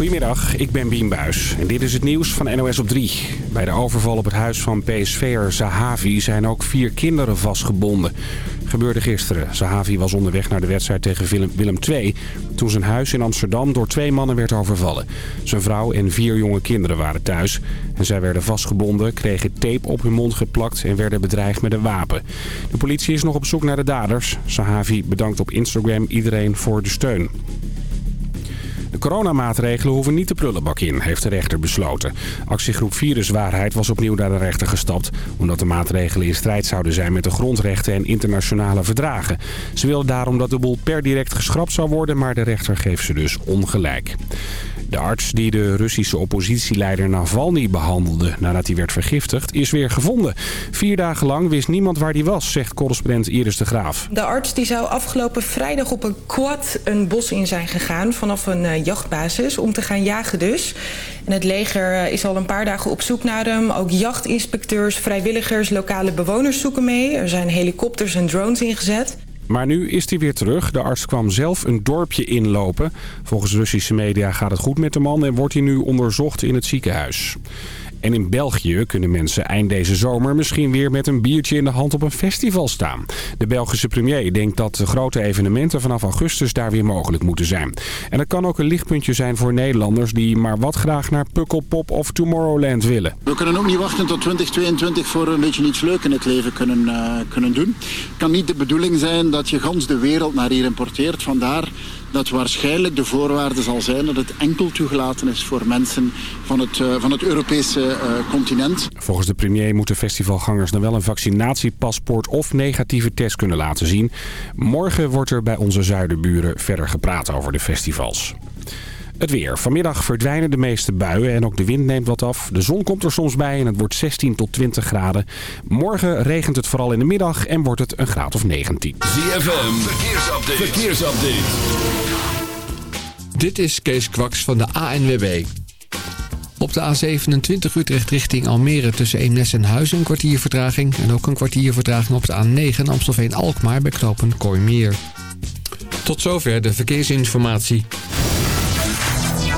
Goedemiddag, ik ben Bien Buis en dit is het nieuws van NOS op 3. Bij de overval op het huis van PSV'er Zahavi zijn ook vier kinderen vastgebonden. Gebeurde gisteren. Zahavi was onderweg naar de wedstrijd tegen Willem II... toen zijn huis in Amsterdam door twee mannen werd overvallen. Zijn vrouw en vier jonge kinderen waren thuis. En zij werden vastgebonden, kregen tape op hun mond geplakt... en werden bedreigd met een wapen. De politie is nog op zoek naar de daders. Zahavi bedankt op Instagram iedereen voor de steun. De coronamaatregelen hoeven niet de prullenbak in, heeft de rechter besloten. Actiegroep Viruswaarheid was opnieuw naar de rechter gestapt... omdat de maatregelen in strijd zouden zijn met de grondrechten en internationale verdragen. Ze wilden daarom dat de boel per direct geschrapt zou worden... maar de rechter geeft ze dus ongelijk. De arts die de Russische oppositieleider Navalny behandelde nadat hij werd vergiftigd, is weer gevonden. Vier dagen lang wist niemand waar hij was, zegt correspondent Iris de Graaf. De arts die zou afgelopen vrijdag op een quad een bos in zijn gegaan vanaf een uh, jachtbasis om te gaan jagen dus. En het leger uh, is al een paar dagen op zoek naar hem. Ook jachtinspecteurs, vrijwilligers, lokale bewoners zoeken mee. Er zijn helikopters en drones ingezet. Maar nu is hij weer terug. De arts kwam zelf een dorpje inlopen. Volgens Russische media gaat het goed met de man en wordt hij nu onderzocht in het ziekenhuis. En in België kunnen mensen eind deze zomer misschien weer met een biertje in de hand op een festival staan. De Belgische premier denkt dat de grote evenementen vanaf augustus daar weer mogelijk moeten zijn. En dat kan ook een lichtpuntje zijn voor Nederlanders die maar wat graag naar Pukkelpop of Tomorrowland willen. We kunnen ook niet wachten tot 2022 voor een beetje iets leuks in het leven kunnen, uh, kunnen doen. Het kan niet de bedoeling zijn dat je gans de wereld naar hier importeert. Vandaar dat waarschijnlijk de voorwaarde zal zijn dat het enkel toegelaten is voor mensen van het, uh, van het Europese uh, continent. Volgens de premier moeten festivalgangers dan wel een vaccinatiepaspoort of negatieve test kunnen laten zien. Morgen wordt er bij onze zuidenburen verder gepraat over de festivals. Het weer. Vanmiddag verdwijnen de meeste buien en ook de wind neemt wat af. De zon komt er soms bij en het wordt 16 tot 20 graden. Morgen regent het vooral in de middag en wordt het een graad of 19. ZFM, verkeersupdate. verkeersupdate. Dit is Kees Kwaks van de ANWB. Op de A27 Utrecht richting Almere tussen Eemnes en Huizen een kwartier vertraging. En ook een kwartier vertraging op de A9 Amstelveen-Alkmaar bij knopen Kooimeer. Tot zover de verkeersinformatie.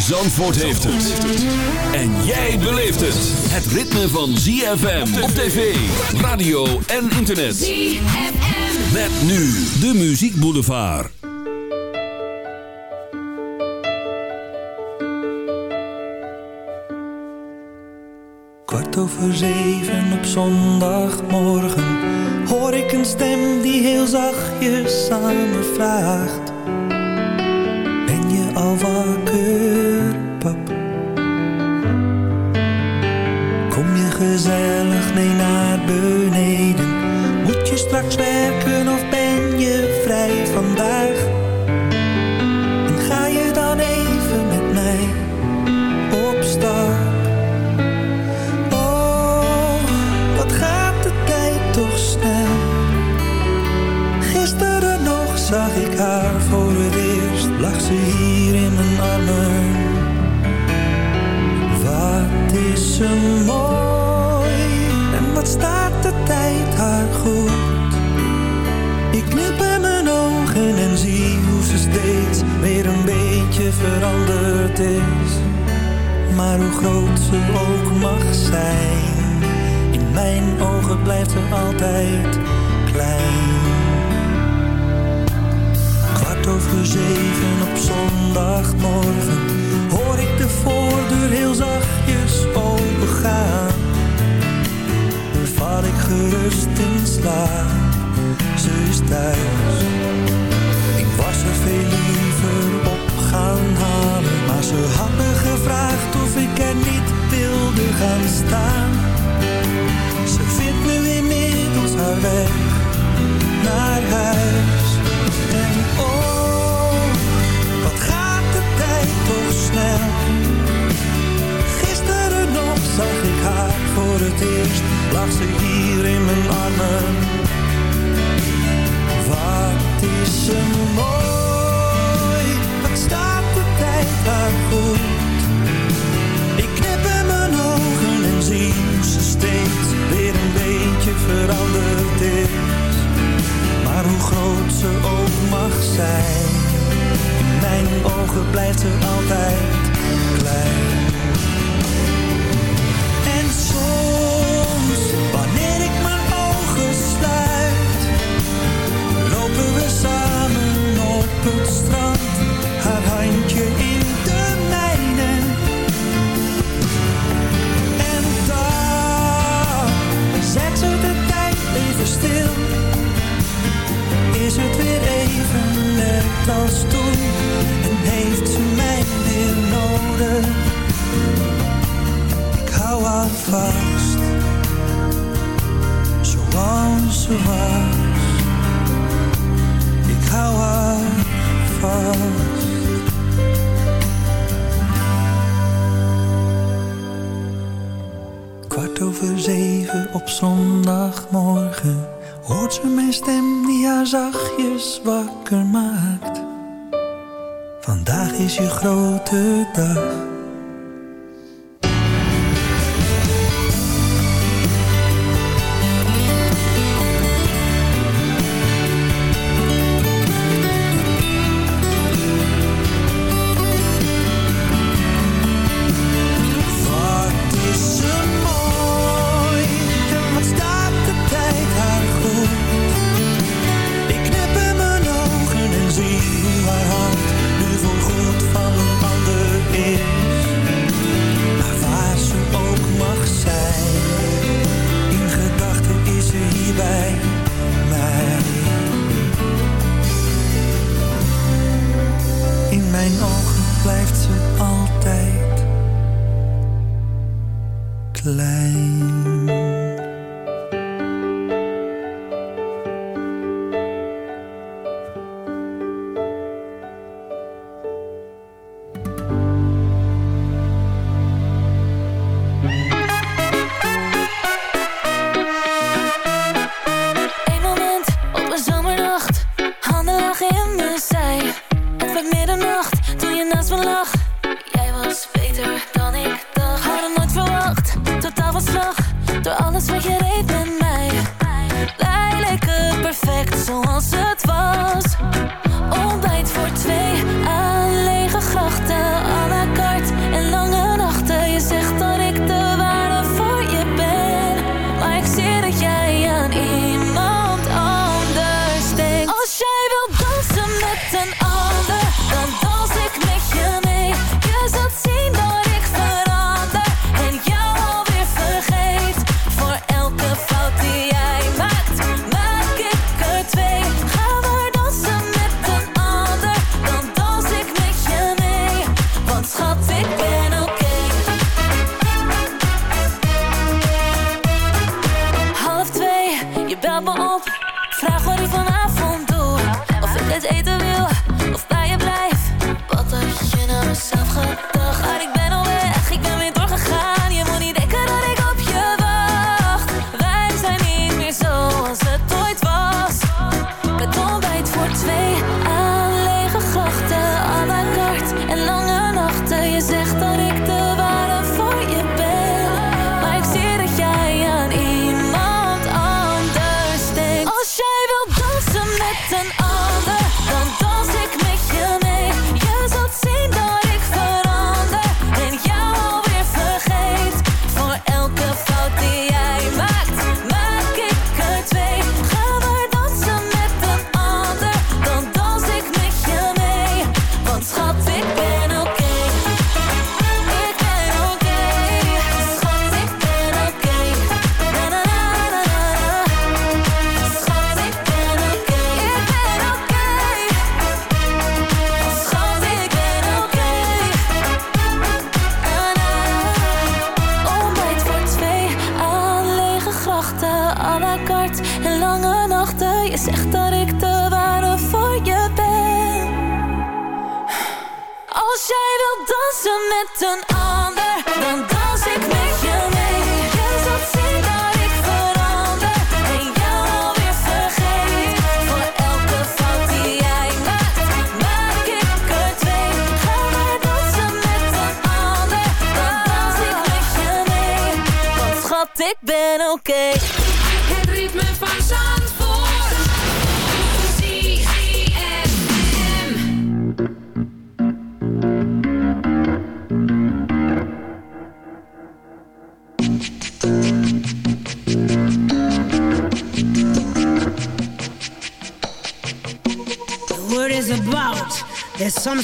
Zandvoort heeft het. En jij beleeft het. Het ritme van ZFM op tv, radio en internet. ZFM. Met nu de Muziek Boulevard. Kwart over zeven op zondagmorgen hoor ik een stem die heel zachtjes aan me vraagt. Al wakker, pap? Kom je gezellig mee naar beneden? Moet je straks werken of ben je vrij vandaag? Vandaag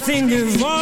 everything is wrong.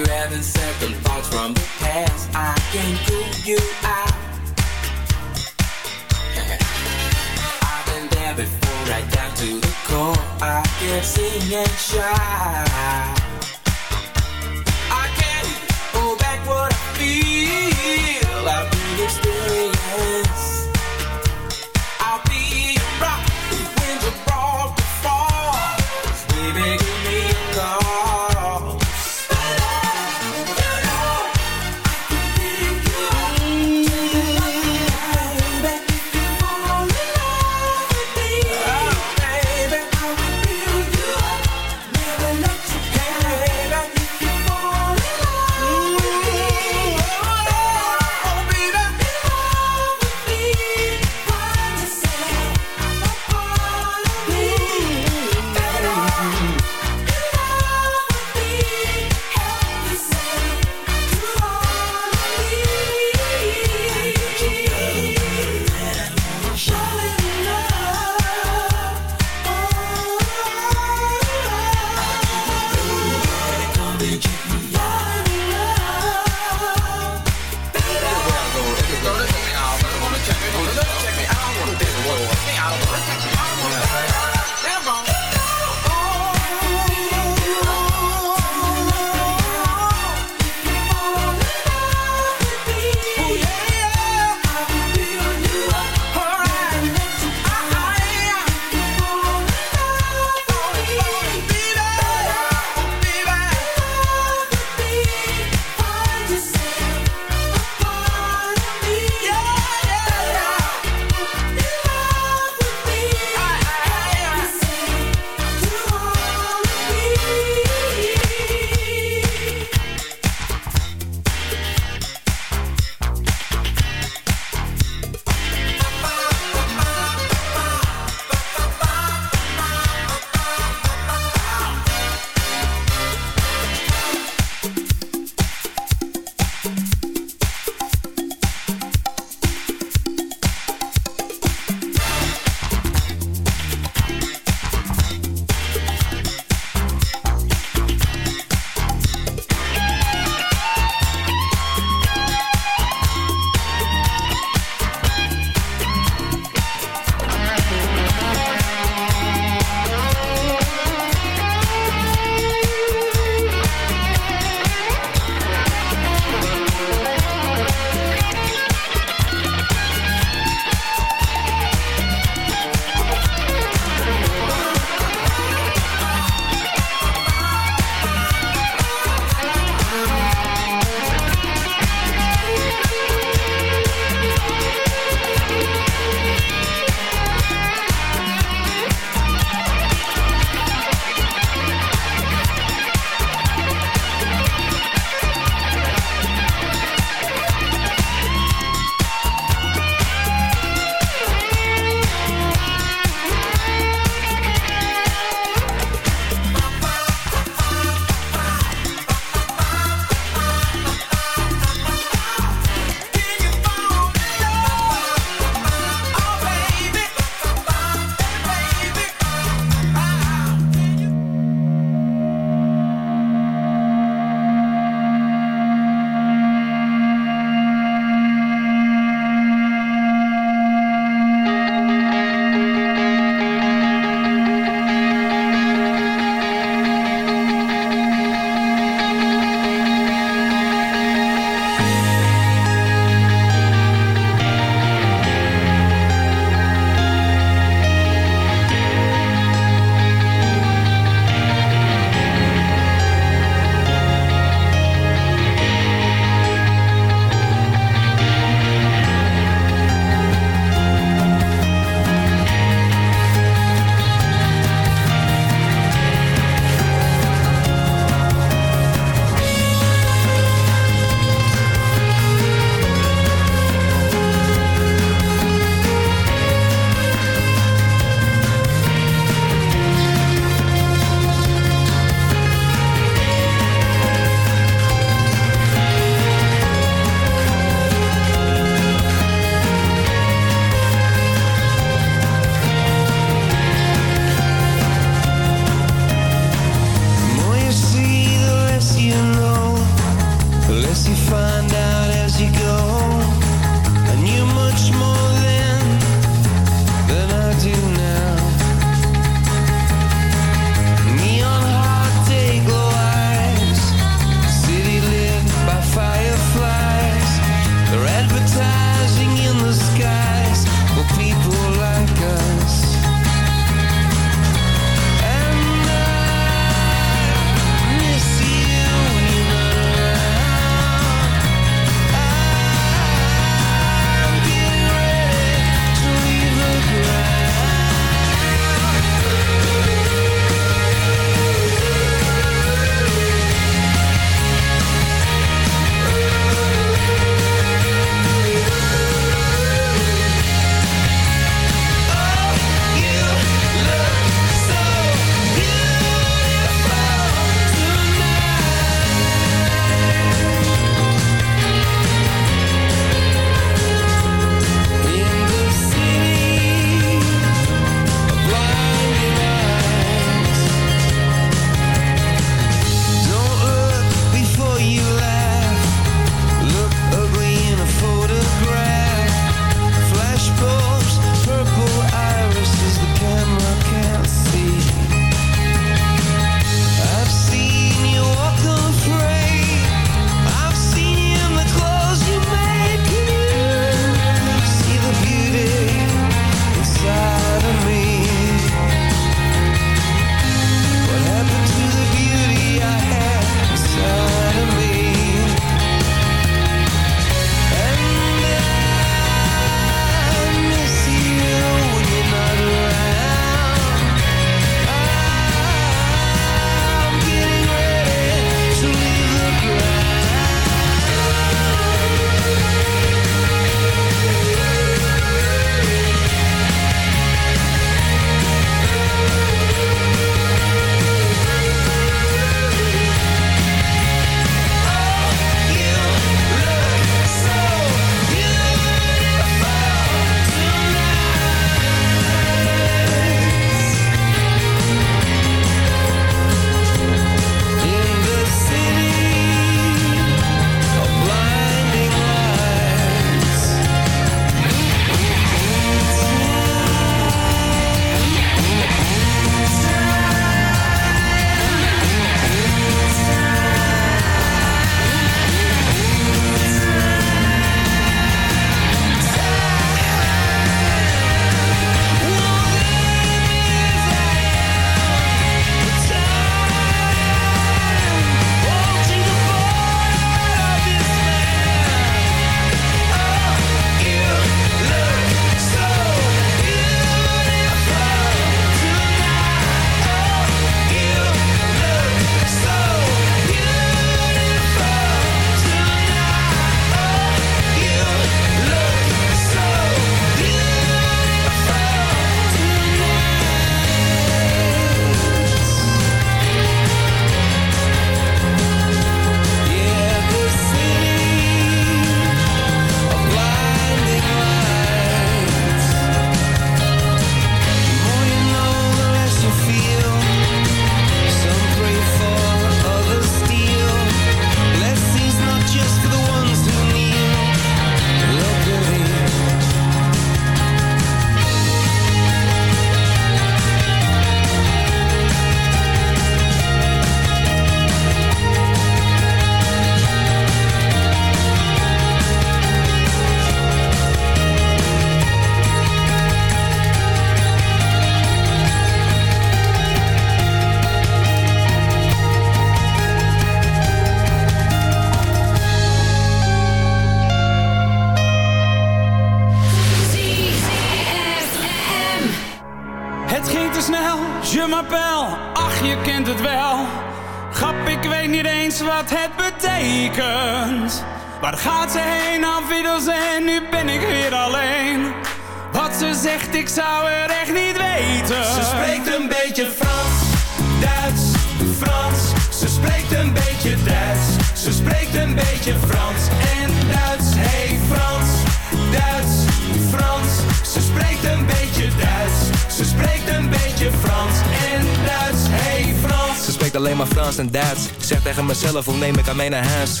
Alleen maar Frans en Duits. Zeg tegen mezelf, hoe neem ik aan mee naar huis?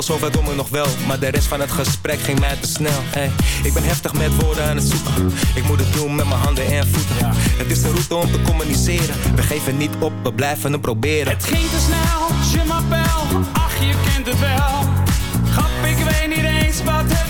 Zover kom ik nog wel. Maar de rest van het gesprek ging mij te snel. Hey, ik ben heftig met woorden aan het zoeken. Ik moet het doen met mijn handen en voeten. Het is de route om te communiceren. We geven niet op, we blijven het proberen. Het ging te snel, m'appelle, ach je kent het wel. Grap, ik weet niet eens wat het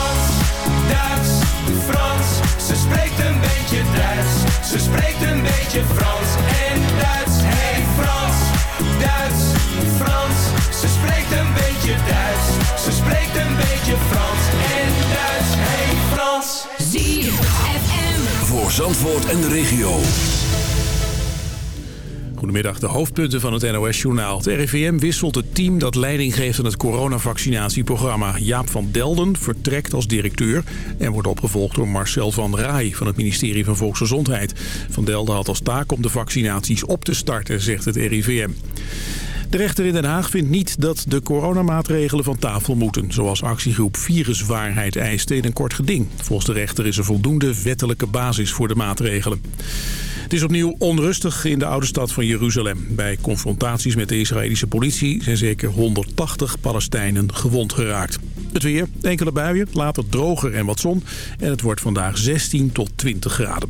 Duits, Frans. Ze spreekt een beetje Duits. Ze spreekt een beetje Frans en Duits. Hey Frans, Duits, Frans. Ze spreekt een beetje Duits. Ze spreekt een beetje Frans en Duits. Hey Frans. ZFM. Voor Zandvoort en de regio. Goedemiddag, de hoofdpunten van het NOS-journaal. Het RIVM wisselt het team dat leiding geeft aan het coronavaccinatieprogramma. Jaap van Delden vertrekt als directeur en wordt opgevolgd door Marcel van Rij van het ministerie van Volksgezondheid. Van Delden had als taak om de vaccinaties op te starten, zegt het RIVM. De rechter in Den Haag vindt niet dat de coronamaatregelen van tafel moeten... zoals actiegroep Viruswaarheid eiste in een kort geding. Volgens de rechter is er voldoende wettelijke basis voor de maatregelen. Het is opnieuw onrustig in de oude stad van Jeruzalem. Bij confrontaties met de Israëlische politie zijn zeker 180 Palestijnen gewond geraakt. Het weer, enkele buien, later droger en wat zon. En het wordt vandaag 16 tot 20 graden.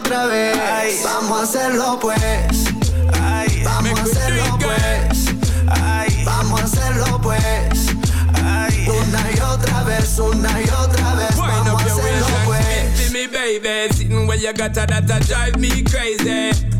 Otra vez. Vamos a hacerlo pues. Vamos a hacerlo pues. Vamos a hacerlo pues. Una y otra vez, una y otra vez. Wind Vamos a hacerlo pues. me baby Sitting where you got that a drive me crazy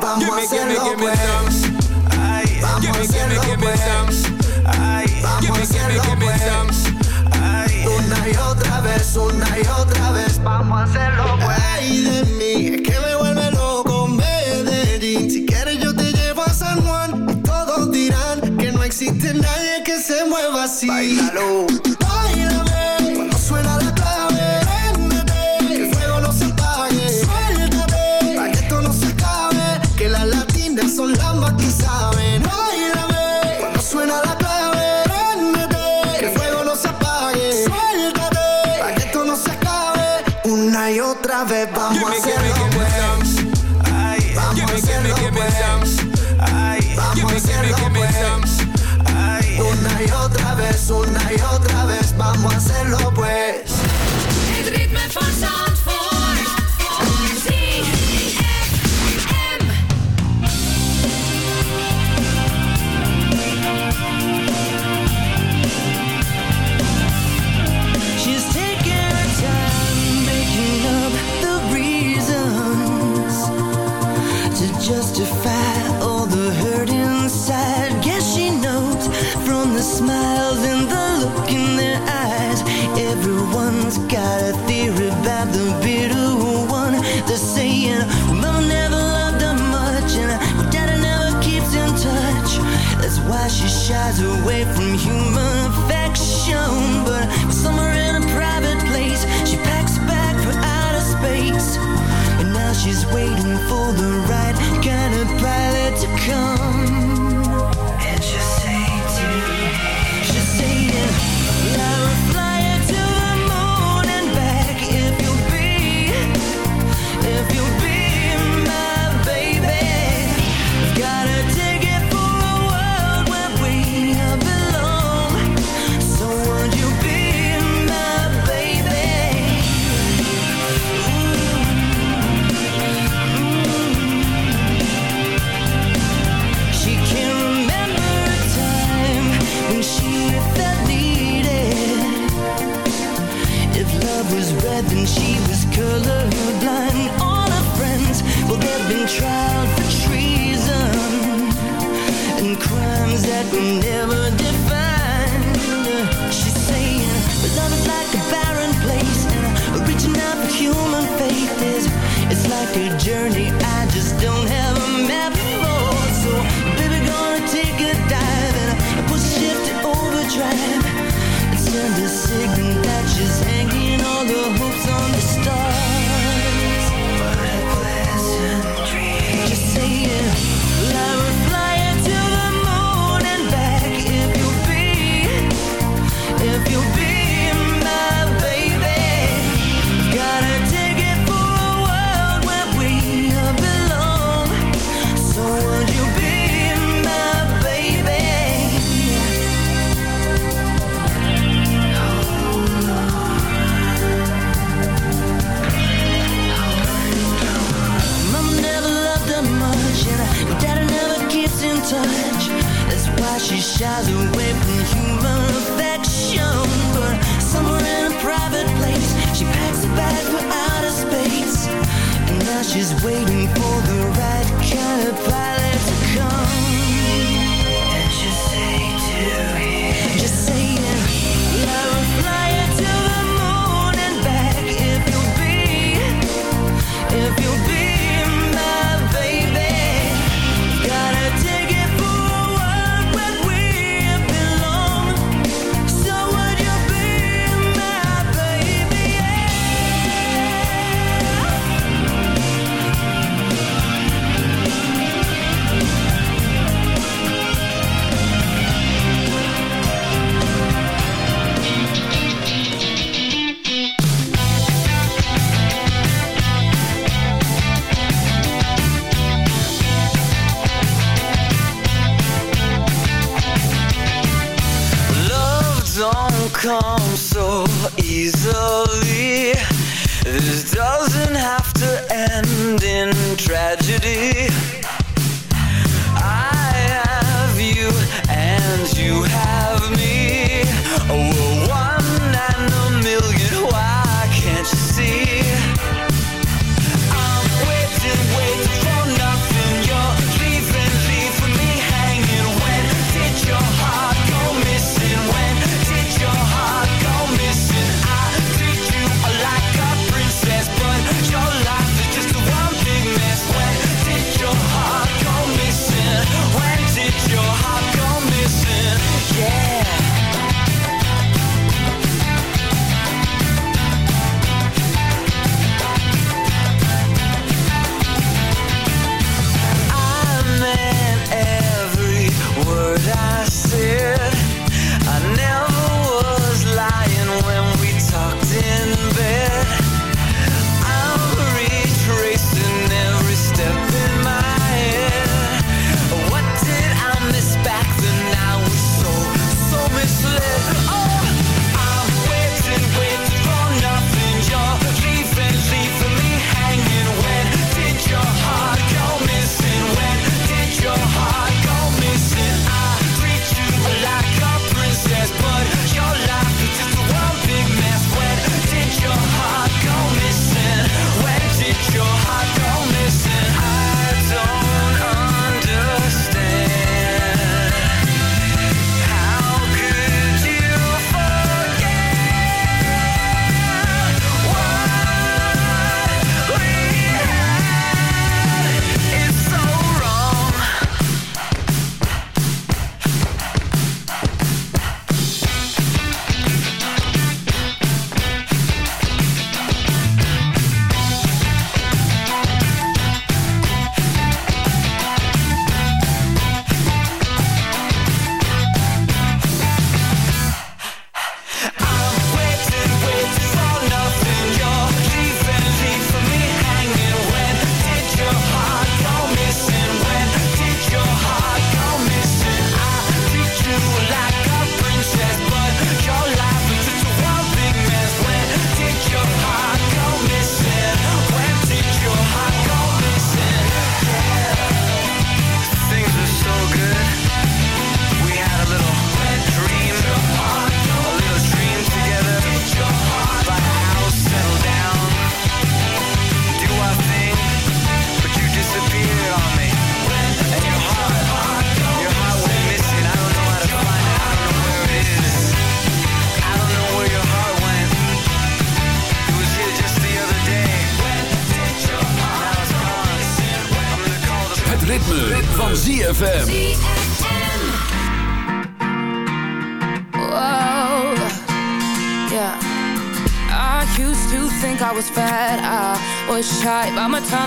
vamos a hacerlo give pues. Ay, vamos a hacerlo give pues. Ay, vamos a hacerlo give pues. Ay, una y otra vez, una y otra vez, vamos a hacerlo pues. Ay, de mí, es que me vuelve loco Medellín. Si quieres yo te llevo a San Juan y todos dirán que no existe nadie que se mueva así. Bailalo. yeah